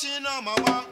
shina mama